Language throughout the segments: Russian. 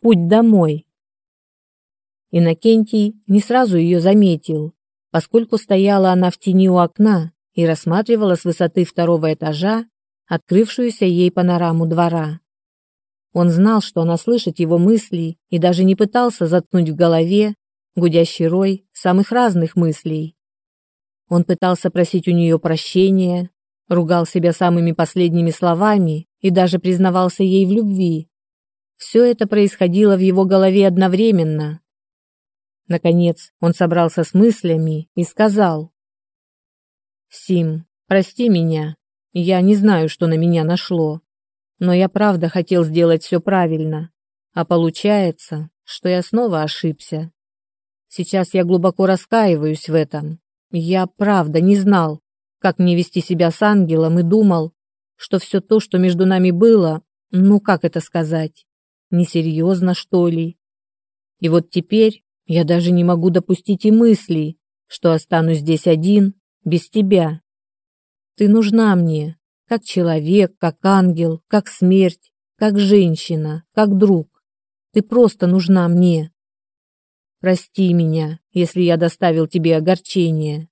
Путь домой. Иннокентий не сразу ее заметил, поскольку стояла она в тени у окна и рассматривала с высоты второго этажа открывшуюся ей панораму двора. Он знал, что она слышит его мысли и даже не пытался заткнуть в голове гудящий рой самых разных мыслей. Он пытался просить у нее прощения, ругал себя самыми последними словами и даже признавался ей в любви. Все это происходило в его голове одновременно, Наконец он собрался с мыслями и сказал. «Сим, прости меня. Я не знаю, что на меня нашло. Но я правда хотел сделать все правильно. А получается, что я снова ошибся. Сейчас я глубоко раскаиваюсь в этом. Я правда не знал, как мне вести себя с ангелом и думал, что все то, что между нами было, ну как это сказать, несерьезно, что ли. И вот теперь я даже не могу допустить и мысли, что останусь здесь один, без тебя. Ты нужна мне, как человек, как ангел, как смерть, как женщина, как друг. Ты просто нужна мне. Прости меня, если я доставил тебе огорчение,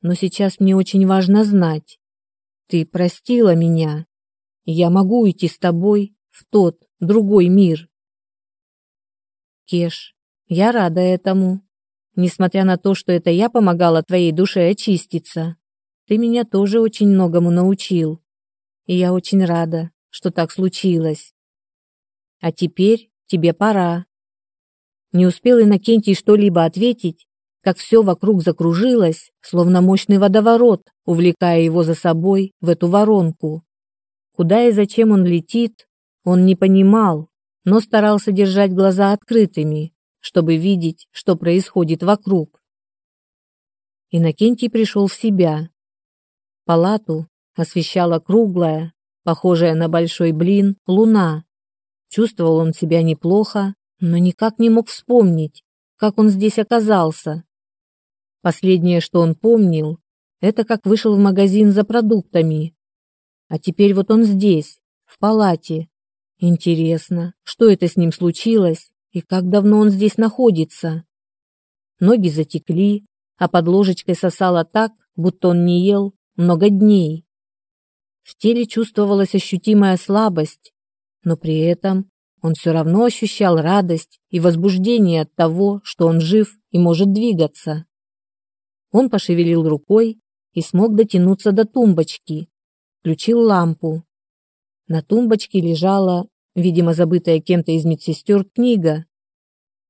но сейчас мне очень важно знать. Ты простила меня, я могу уйти с тобой в тот, другой мир. Кеш, я рада этому. Несмотря на то, что это я помогала твоей душе очиститься, ты меня тоже очень многому научил. И я очень рада, что так случилось. А теперь тебе пора. Не успел Иннокентий что-либо ответить, как все вокруг закружилось, словно мощный водоворот, увлекая его за собой в эту воронку. Куда и зачем он летит, он не понимал, но старался держать глаза открытыми, чтобы видеть, что происходит вокруг. Иннокентий пришел в себя. Палату освещала круглая, похожая на большой блин, луна. Чувствовал он себя неплохо, но никак не мог вспомнить, как он здесь оказался. Последнее, что он помнил, это как вышел в магазин за продуктами. А теперь вот он здесь, в палате. Интересно, что это с ним случилось и как давно он здесь находится? Ноги затекли, а под ложечкой сосало так, будто он не ел много дней. В теле чувствовалась ощутимая слабость, но при этом он все равно ощущал радость и возбуждение от того, что он жив и может двигаться. Он пошевелил рукой и смог дотянуться до тумбочки, включил лампу. На тумбочке лежала видимо, забытая кем-то из медсестер книга.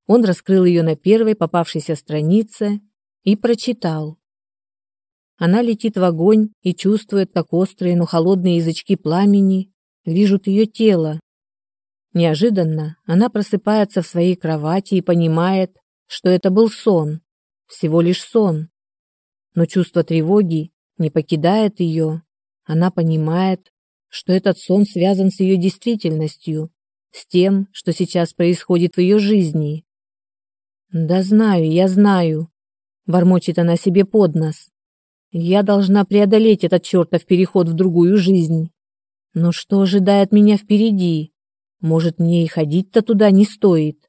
Он раскрыл ее на первой попавшейся странице и прочитал. Она летит в огонь и чувствует, как острые, но холодные язычки пламени лижут ее тело. Неожиданно она просыпается в своей кровати и понимает, что это был сон, всего лишь сон. Но чувство тревоги не покидает ее. Она понимает, что этот сон связан с ее действительностью, с тем, что сейчас происходит в ее жизни. «Да знаю, я знаю», — бормочет она себе под нос. «Я должна преодолеть этот чертов переход в другую жизнь. Но что ожидает меня впереди? Может, мне и ходить-то туда не стоит?»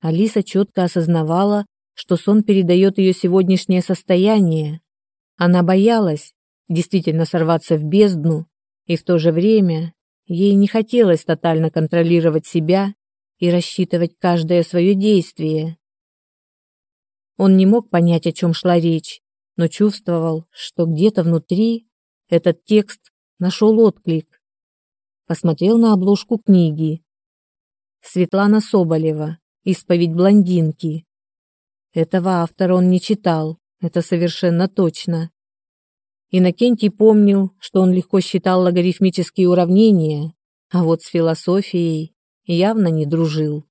Алиса четко осознавала, что сон передает ее сегодняшнее состояние. Она боялась действительно сорваться в бездну, и в то же время ей не хотелось тотально контролировать себя и рассчитывать каждое свое действие. Он не мог понять, о чем шла речь, но чувствовал, что где-то внутри этот текст нашел отклик. Посмотрел на обложку книги. Светлана Соболева «Исповедь блондинки». Этого автора он не читал, это совершенно точно. Иннокентий помнил, что он легко считал логарифмические уравнения, а вот с философией явно не дружил.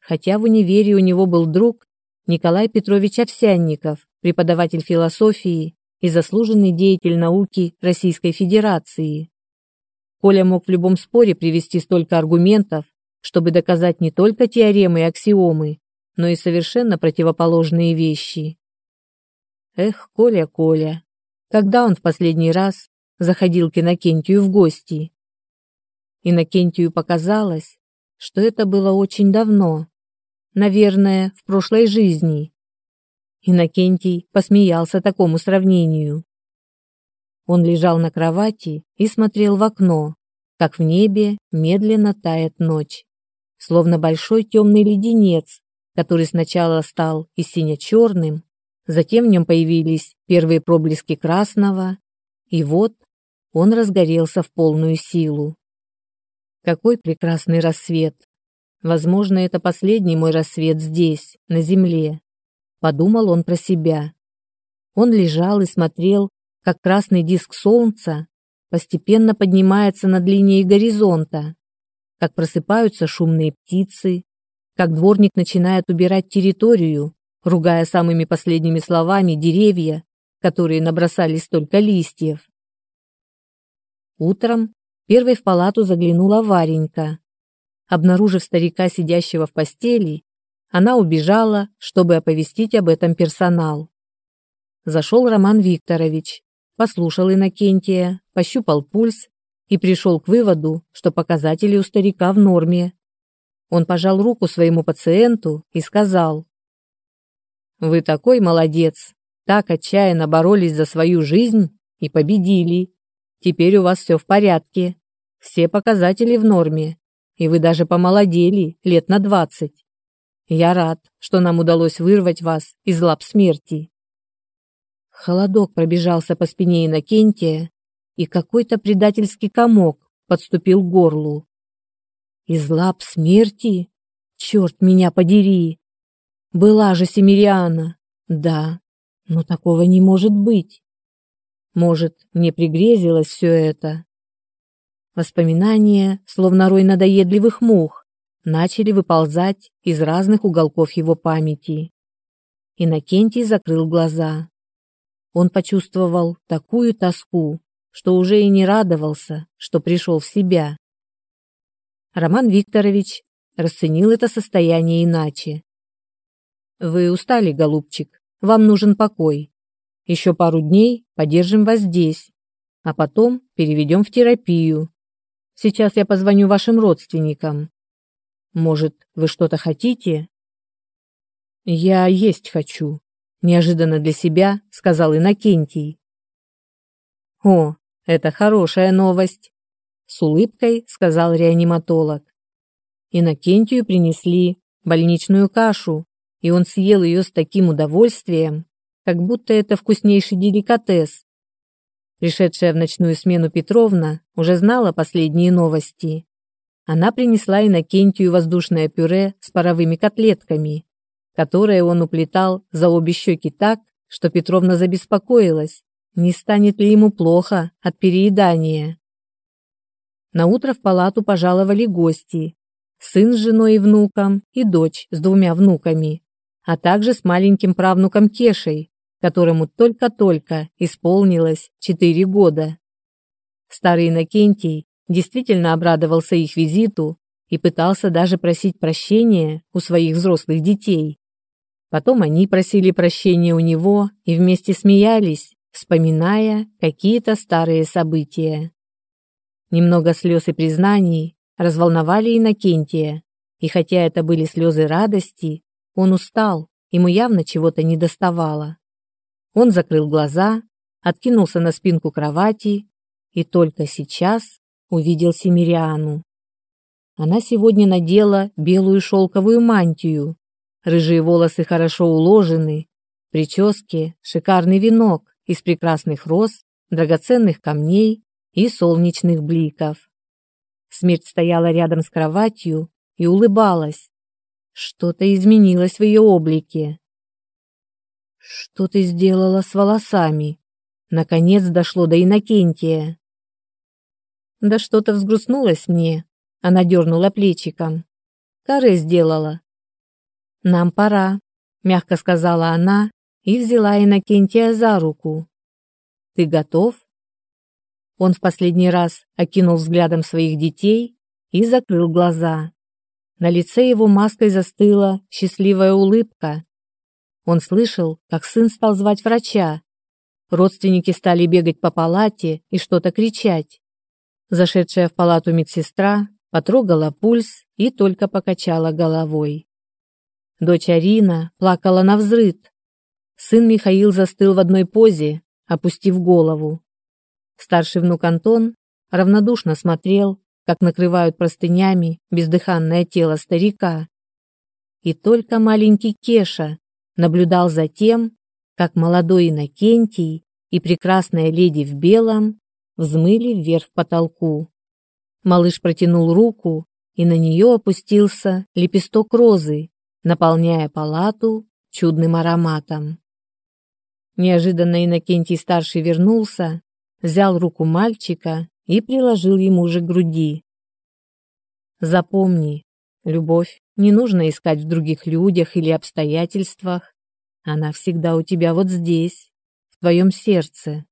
Хотя в универе у него был друг Николай Петрович Овсянников, преподаватель философии и заслуженный деятель науки Российской Федерации. Коля мог в любом споре привести столько аргументов, чтобы доказать не только теоремы и аксиомы, но и совершенно противоположные вещи. Эх, Коля, Коля, когда он в последний раз заходил к Иннокентию в гости. Иннокентию показалось, что это было очень давно. Наверное, в прошлой жизни. Иннокентий посмеялся такому сравнению. Он лежал на кровати и смотрел в окно, как в небе медленно тает ночь, словно большой темный леденец, который сначала стал и сине-черным, затем в нем появились первые проблески красного, и вот он разгорелся в полную силу. Какой прекрасный рассвет! Возможно, это последний мой рассвет здесь, на земле. Подумал он про себя. Он лежал и смотрел, как красный диск солнца постепенно поднимается над линией горизонта, как просыпаются шумные птицы, как дворник начинает убирать территорию, ругая самыми последними словами деревья, которые набросали столько листьев. Утром первой в палату заглянула Варенька. Обнаружив старика, сидящего в постели, она убежала, чтобы оповестить об этом персонал. Зашел Роман Викторович, послушал Иннокентия, пощупал пульс и пришел к выводу, что показатели у старика в норме. Он пожал руку своему пациенту и сказал, «Вы такой молодец, так отчаянно боролись за свою жизнь и победили. Теперь у вас все в порядке, все показатели в норме, и вы даже помолодели лет на двадцать. Я рад, что нам удалось вырвать вас из лап смерти. Холодок пробежался по спине Иннокентия, и какой-то предательский комок подступил к горлу. Из лап смерти? Черт меня подери! Была же Семириана. Да, но такого не может быть. Может, мне пригрезилось все это? Воспоминания, словно рой надоедливых мух, начали выползать из разных уголков его памяти. Иннокентий закрыл глаза. Он почувствовал такую тоску, что уже и не радовался, что пришел в себя. Роман Викторович расценил это состояние иначе. «Вы устали, голубчик, вам нужен покой. Еще пару дней подержим вас здесь, а потом переведем в терапию. Сейчас я позвоню вашим родственникам. Может, вы что-то хотите?» «Я есть хочу», неожиданно для себя сказал Иннокентий. О, это хорошая новость, с улыбкой сказал реаниматолог. Иннокентию принесли больничную кашу, и он съел ее с таким удовольствием, как будто это вкуснейший деликатес. Пришедшая в ночную смену Петровна уже знала последние новости. Она принесла Иннокентию воздушное пюре с паровыми котлетками которое он уплетал за обе щеки так, что Петровна забеспокоилась, не станет ли ему плохо от переедания. На утро в палату пожаловали гости: сын с женой и внуком и дочь с двумя внуками, а также с маленьким правнуком Кешей, которому только-только исполнилось четыре года. Старый Иннокентий действительно обрадовался их визиту и пытался даже просить прощения у своих взрослых детей. Потом они просили прощения у него и вместе смеялись, вспоминая какие-то старые события. Немного слез и признаний разволновали Иннокентия, и хотя это были слезы радости, он устал, ему явно чего-то недоставало. Он закрыл глаза, откинулся на спинку кровати и только сейчас увидел Семириану. Она сегодня надела белую шелковую мантию, Рыжие волосы хорошо уложены, прически, шикарный венок из прекрасных роз, драгоценных камней и солнечных бликов. Смерть стояла рядом с кроватью и улыбалась. Что-то изменилось в ее облике. «Что ты сделала с волосами?» Наконец дошло до Иннокентия. «Да что-то взгрустнулось мне», — она дернула плечиком. «Каре сделала, «Нам пора», — мягко сказала она и взяла Иннокентия за руку. «Ты готов?» Он в последний раз окинул взглядом своих детей и закрыл глаза. На лице его маской застыла счастливая улыбка. Он слышал, как сын стал звать врача. Родственники стали бегать по палате и что-то кричать. Зашедшая в палату медсестра потрогала пульс и только покачала головой. Дочь Арина плакала на взрыд. Сын Михаил застыл в одной позе, опустив голову. Старший внук Антон равнодушно смотрел, как накрывают простынями бездыханное тело старика. И только маленький Кеша наблюдал за тем, как молодой Иннокентий и прекрасная леди в белом взмыли вверх к потолку. Малыш протянул руку, и на нее опустился лепесток розы, наполняя палату чудным ароматом. Неожиданно Иннокентий-старший вернулся, взял руку мальчика и приложил ему же к груди. Запомни, любовь не нужно искать в других людях или обстоятельствах. Она всегда у тебя вот здесь, в твоем сердце.